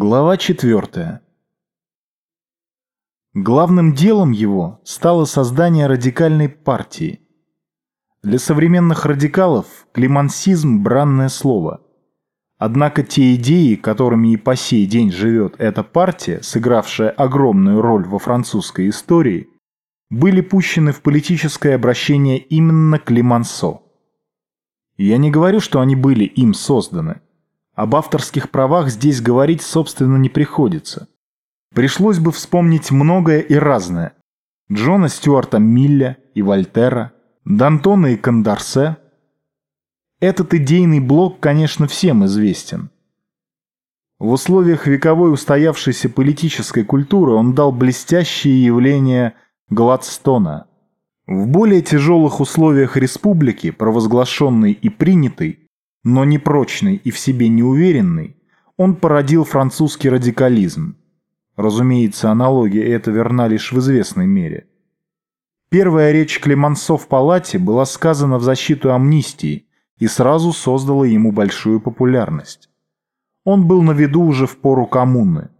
Глава 4. Главным делом его стало создание радикальной партии. Для современных радикалов климансизм – бранное слово. Однако те идеи, которыми и по сей день живет эта партия, сыгравшая огромную роль во французской истории, были пущены в политическое обращение именно Климансо. Я не говорю, что они были им созданы – об авторских правах здесь говорить, собственно, не приходится. Пришлось бы вспомнить многое и разное. Джона Стюарта Милля и Вольтера, Д'Антона и Кондарсе. Этот идейный блок, конечно, всем известен. В условиях вековой устоявшейся политической культуры он дал блестящее явление Гладстона. В более тяжелых условиях республики, провозглашенной и принятой, но непрочный и в себе неуверенный, он породил французский радикализм. Разумеется, аналогия эта верна лишь в известной мере. Первая речь Клемансо в палате была сказана в защиту амнистии и сразу создала ему большую популярность. Он был на виду уже в пору коммуны.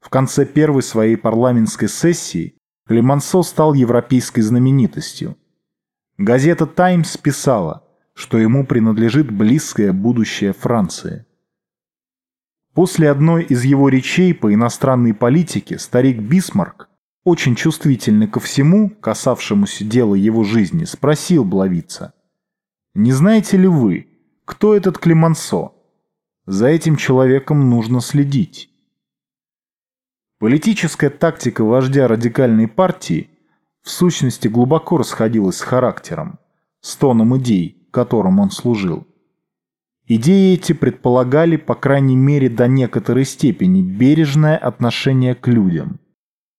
В конце первой своей парламентской сессии Клемансо стал европейской знаменитостью. Газета «Таймс» писала – что ему принадлежит близкое будущее Франции. После одной из его речей по иностранной политике старик Бисмарк, очень чувствительный ко всему, касавшемуся дела его жизни, спросил Блавица, «Не знаете ли вы, кто этот Клемансо? За этим человеком нужно следить». Политическая тактика вождя радикальной партии в сущности глубоко расходилась с характером, с тоном идей, которым он служил. Идеи эти предполагали, по крайней мере до некоторой степени, бережное отношение к людям,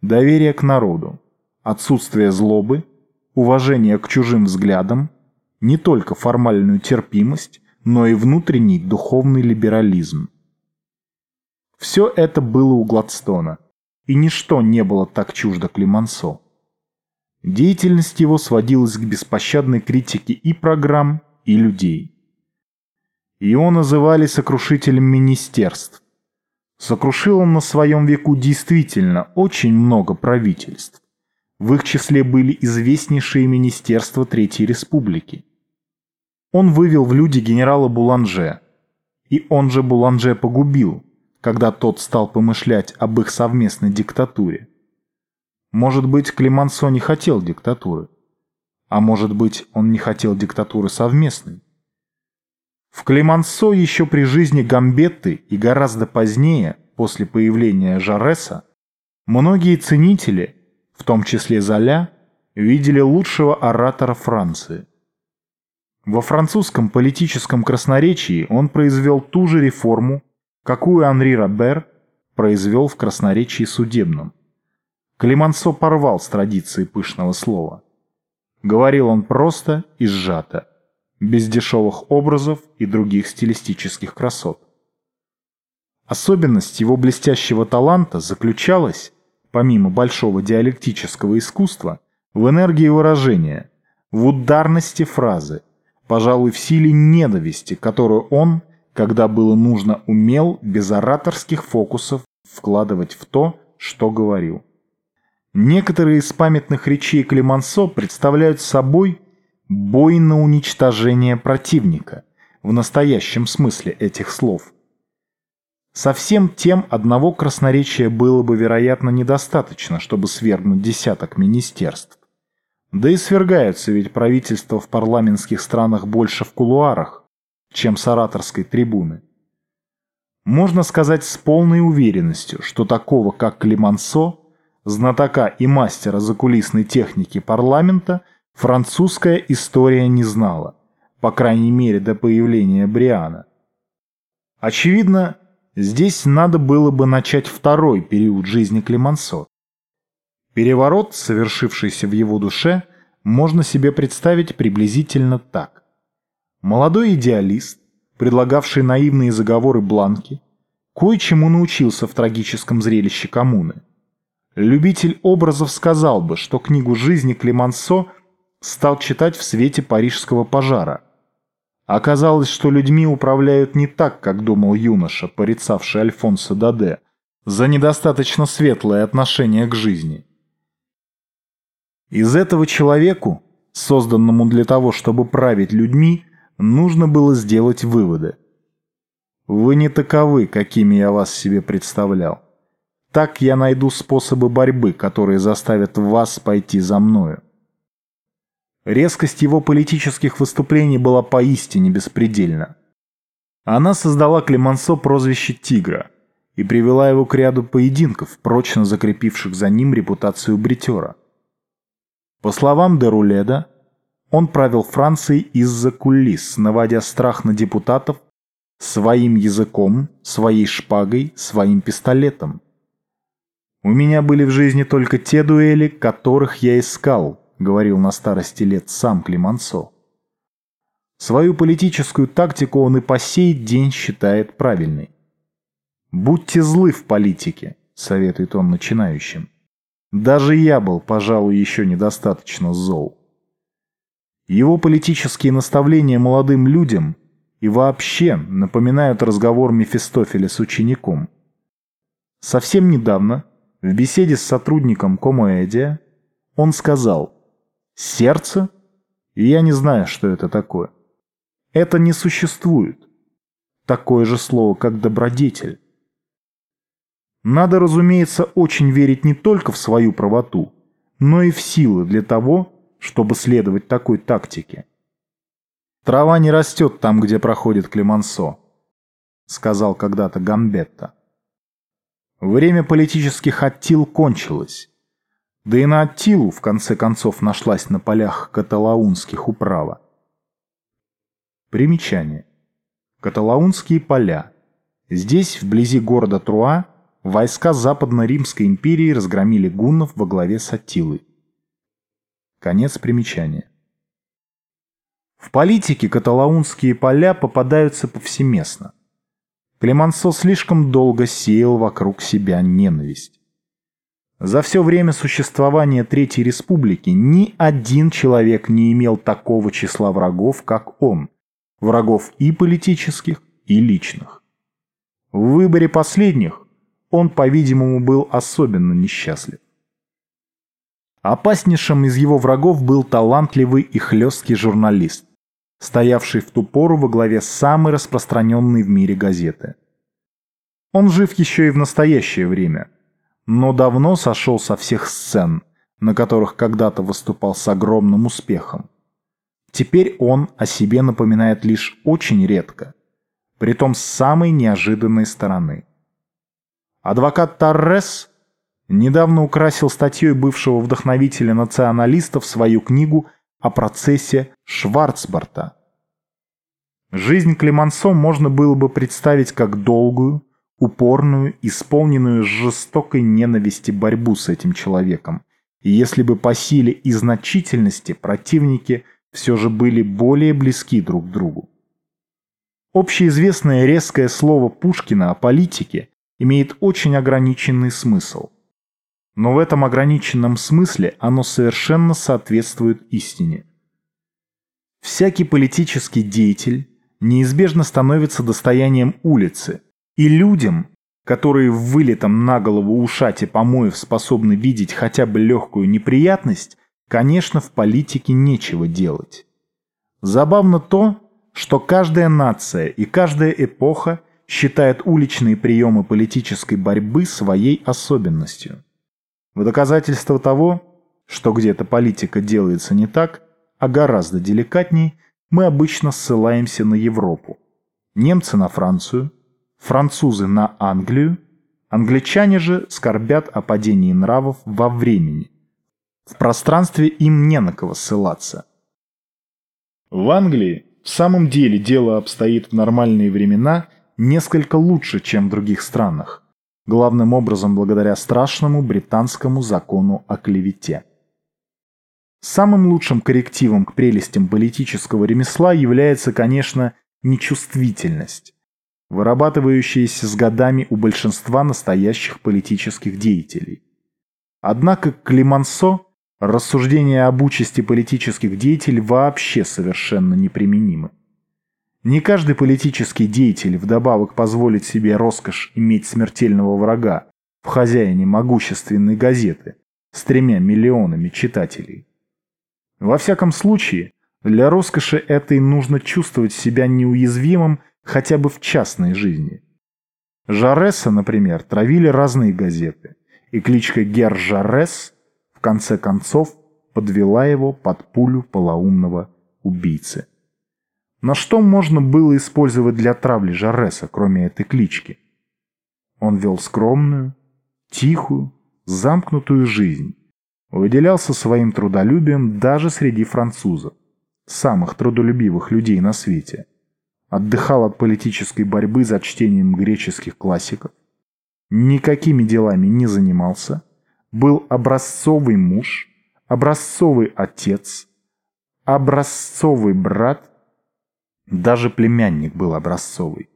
доверие к народу, отсутствие злобы, уважение к чужим взглядам, не только формальную терпимость, но и внутренний духовный либерализм. Все это было у Гладстона, и ничто не было так чуждо Климансо. Деятельность его сводилась к беспощадной критике и программ, и людей. Его называли сокрушителем министерств. Сокрушил он на своем веку действительно очень много правительств. В их числе были известнейшие министерства Третьей Республики. Он вывел в люди генерала Буланже, и он же Буланже погубил, когда тот стал помышлять об их совместной диктатуре. Может быть, Климансо не хотел диктатуры. А может быть, он не хотел диктатуры совместной? В Климансо еще при жизни Гамбетты и гораздо позднее, после появления Жареса, многие ценители, в том числе Золя, видели лучшего оратора Франции. Во французском политическом красноречии он произвел ту же реформу, какую Анри Робер произвел в красноречии судебном. Климансо порвал с традицией пышного слова. Говорил он просто и сжато, без дешевых образов и других стилистических красот. Особенность его блестящего таланта заключалась, помимо большого диалектического искусства, в энергии выражения, в ударности фразы, пожалуй, в силе ненависти, которую он, когда было нужно, умел без ораторских фокусов вкладывать в то, что говорил. Некоторые из памятных речей Климансо представляют собой бой на уничтожение противника, в настоящем смысле этих слов. Совсем тем одного красноречия было бы, вероятно, недостаточно, чтобы свергнуть десяток министерств. Да и свергаются ведь правительства в парламентских странах больше в кулуарах, чем с ораторской трибуны. Можно сказать с полной уверенностью, что такого, как Климансо, знатока и мастера закулисной техники парламента, французская история не знала, по крайней мере до появления Бриана. Очевидно, здесь надо было бы начать второй период жизни Клемансо. Переворот, совершившийся в его душе, можно себе представить приблизительно так. Молодой идеалист, предлагавший наивные заговоры Бланки, кое-чему научился в трагическом зрелище коммуны – Любитель образов сказал бы, что книгу жизни Климансо стал читать в свете парижского пожара. Оказалось, что людьми управляют не так, как думал юноша, порицавший Альфонсо Даде, за недостаточно светлое отношение к жизни. Из этого человеку, созданному для того, чтобы править людьми, нужно было сделать выводы. Вы не таковы, какими я вас себе представлял. Так я найду способы борьбы, которые заставят вас пойти за мною. Резкость его политических выступлений была поистине беспредельна. Она создала Клемансо прозвище «Тигра» и привела его к ряду поединков, прочно закрепивших за ним репутацию бритера. По словам Деруледа, он правил Францией из-за кулис, наводя страх на депутатов своим языком, своей шпагой, своим пистолетом. «У меня были в жизни только те дуэли, которых я искал», — говорил на старости лет сам Климансо. Свою политическую тактику он и по сей день считает правильной. «Будьте злы в политике», — советует он начинающим. «Даже я был, пожалуй, еще недостаточно зол». Его политические наставления молодым людям и вообще напоминают разговор Мефистофеля с учеником. Совсем недавно, в беседе с сотрудником Комоэдия, он сказал «Сердце? Я не знаю, что это такое. Это не существует. Такое же слово, как добродетель. Надо, разумеется, очень верить не только в свою правоту, но и в силы для того, чтобы следовать такой тактике. «Трава не растет там, где проходит Клемансо», — сказал когда-то Гамбетта. Время политических Аттил кончилось. Да и на Аттилу, в конце концов, нашлась на полях каталаунских управа. Примечание. Каталаунские поля. Здесь, вблизи города Труа, войска Западно-Римской империи разгромили гуннов во главе с Аттилой. Конец примечания. В политике каталаунские поля попадаются повсеместно. Клемансо слишком долго сеял вокруг себя ненависть. За все время существования Третьей Республики ни один человек не имел такого числа врагов, как он. Врагов и политических, и личных. В выборе последних он, по-видимому, был особенно несчастлив. Опаснейшим из его врагов был талантливый и хлесткий журналист, стоявший в ту пору во главе самой распространенной в мире газеты. Он жив еще и в настоящее время, но давно сошел со всех сцен, на которых когда-то выступал с огромным успехом. Теперь он о себе напоминает лишь очень редко, притом с самой неожиданной стороны. Адвокат Торрес недавно украсил статьей бывшего вдохновителя националистов свою книгу о процессе Шварцбарта. Жизнь Клемансо можно было бы представить как долгую, упорную, исполненную жестокой ненависти борьбу с этим человеком. И если бы по силе и значительности противники все же были более близки друг к другу. Общеизвестное резкое слово Пушкина о политике имеет очень ограниченный смысл – но в этом ограниченном смысле оно совершенно соответствует истине. Всякий политический деятель неизбежно становится достоянием улицы, и людям, которые в вылетом на голову ушате помоев способны видеть хотя бы легкую неприятность, конечно, в политике нечего делать. Забавно то, что каждая нация и каждая эпоха считает уличные приемы политической борьбы своей особенностью. В доказательство того, что где-то политика делается не так, а гораздо деликатней, мы обычно ссылаемся на Европу. Немцы на Францию, французы на Англию, англичане же скорбят о падении нравов во времени. В пространстве им не на кого ссылаться. В Англии в самом деле дело обстоит в нормальные времена несколько лучше, чем в других странах главным образом благодаря страшному британскому закону о клевете. Самым лучшим коррективом к прелестям политического ремесла является, конечно, нечувствительность, вырабатывающаяся с годами у большинства настоящих политических деятелей. Однако Климансо рассуждения об участи политических деятелей вообще совершенно неприменимы. Не каждый политический деятель вдобавок позволит себе роскошь иметь смертельного врага, в хозяине могущественной газеты с тремя миллионами читателей. Во всяком случае, для роскоши этой нужно чувствовать себя неуязвимым хотя бы в частной жизни. Жареса, например, травили разные газеты, и кличка Гер Жарес в конце концов подвела его под пулю полоумного убийцы. Но что можно было использовать для травли Жареса, кроме этой клички? Он вел скромную, тихую, замкнутую жизнь, выделялся своим трудолюбием даже среди французов, самых трудолюбивых людей на свете, отдыхал от политической борьбы за чтением греческих классиков, никакими делами не занимался, был образцовый муж, образцовый отец, образцовый брат, даже племянник был образцовый.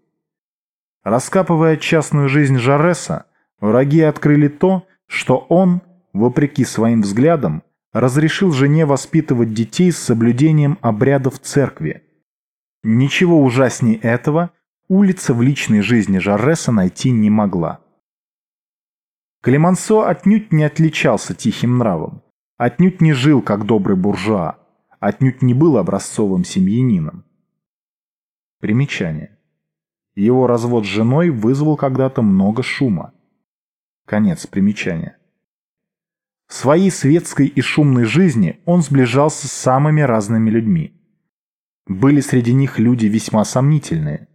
Раскапывая частную жизнь Жареса, враги открыли то, что он, вопреки своим взглядам, разрешил жене воспитывать детей с соблюдением обрядов церкви. Ничего ужаснее этого улица в личной жизни Жареса найти не могла. Клемансо отнюдь не отличался тихим нравом, отнюдь не жил как добрый буржуа, отнюдь не был образцовым семьянином. Примечание. Его развод с женой вызвал когда-то много шума. Конец примечания. В своей светской и шумной жизни он сближался с самыми разными людьми. Были среди них люди весьма сомнительные.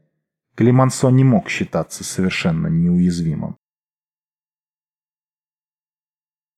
Климансо не мог считаться совершенно неуязвимым.